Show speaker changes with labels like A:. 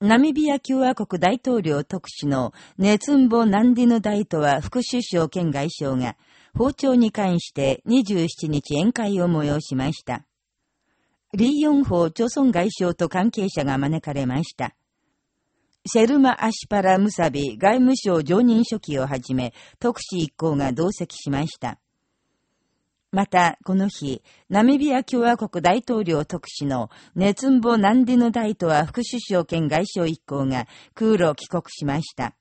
A: ナミビア共和国大統領特使のネツンボ・ナンディヌ大統は副首相兼外相が、包丁に関して27日宴会を催しました。リーヨンホー朝鮮外相と関係者が招かれました。シェルマ・アシパラ・ムサビ外務省常任書記をはじめ、特使一行が同席しました。また、この日、ナミビア共和国大統領特使のネツンボ・ナンディヌ大統は副首相兼外相一行が空路を帰国しました。